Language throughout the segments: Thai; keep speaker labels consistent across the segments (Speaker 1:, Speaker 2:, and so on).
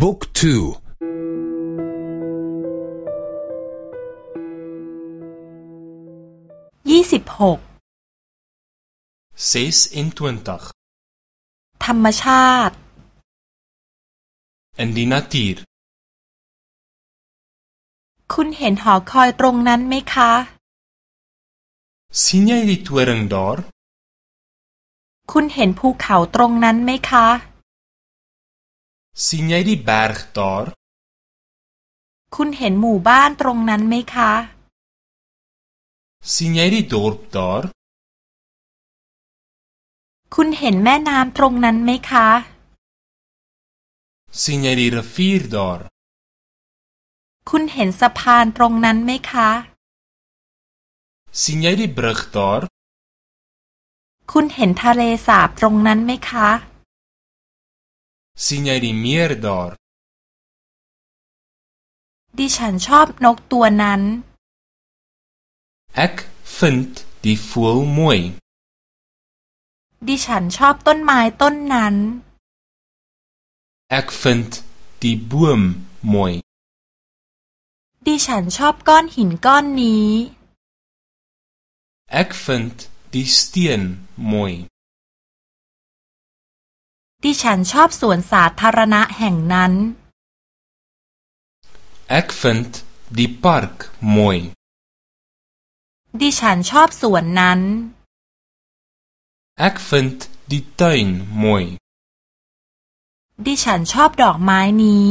Speaker 1: บุ๊กทู
Speaker 2: ยี่สิบหกธรรมชาติ
Speaker 3: in die natuur
Speaker 2: คุณเห็นหอคอยตรงนั้นไหมคะ
Speaker 3: sien jy die toring daar
Speaker 2: คุณเห็นภูเขาตรงนั้นไหมคะ
Speaker 3: sien jy die berg daar
Speaker 2: คุณเห็นหมู่บ้านตรงนั้นไหมคะ
Speaker 3: sien jy die dorp daar
Speaker 2: คุณเห็นแม่น้ำตรงนั้นไหมคะ
Speaker 3: sien jy die rivier daar
Speaker 2: คุณเห็นสะพานตรงนั้นไหมคะ
Speaker 3: sien jy die brug daar
Speaker 2: คุณเห็นทะเลสาบตรงนั้นไหมคะ
Speaker 3: sien jy die meer daar
Speaker 2: ดิฉันชอบนกตัวนั้น
Speaker 3: ek vind die voël mooi
Speaker 2: ดิฉันชอบต้นไม้ต้นนั้น
Speaker 3: ek vind die boom mooi
Speaker 2: ดิฉันชอบก้อนหินก้อนนี้
Speaker 3: ek vind die steen mooi
Speaker 2: ดิฉันชอบสวนสาธารณะแห่งนั้น
Speaker 3: ek vind die park mooi
Speaker 2: ดิฉันชอบสวนนั้น
Speaker 3: ek vind die tuin mooi
Speaker 2: ดิฉันชอบดอกไม้นี้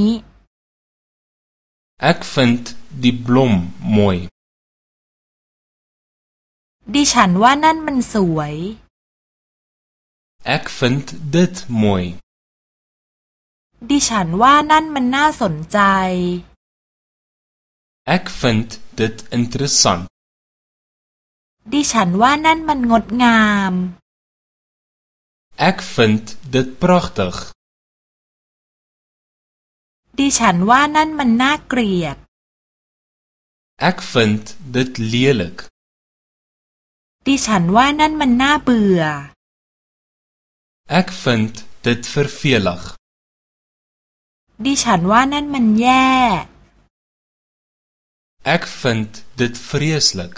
Speaker 3: ek vind die blom mooi
Speaker 2: ดิฉันว่านั่นมันสวย
Speaker 3: ek vind dit mooi
Speaker 2: ดิฉันว่านั่นมันน่าสนใจ
Speaker 3: ek vind dit interessant
Speaker 2: ดิฉันว่านั่นมันงดงาม
Speaker 3: ek vind dit pragtig
Speaker 2: ดิฉันว่านั่นมันน่าเกลียด
Speaker 3: ek vind dit lelik
Speaker 2: ดิฉันว่านั่นมันน่าเบื่อ
Speaker 3: ek vind dit vervelig
Speaker 2: ดิฉันว่านั่นมันแย่
Speaker 3: ek vind dit vreeslik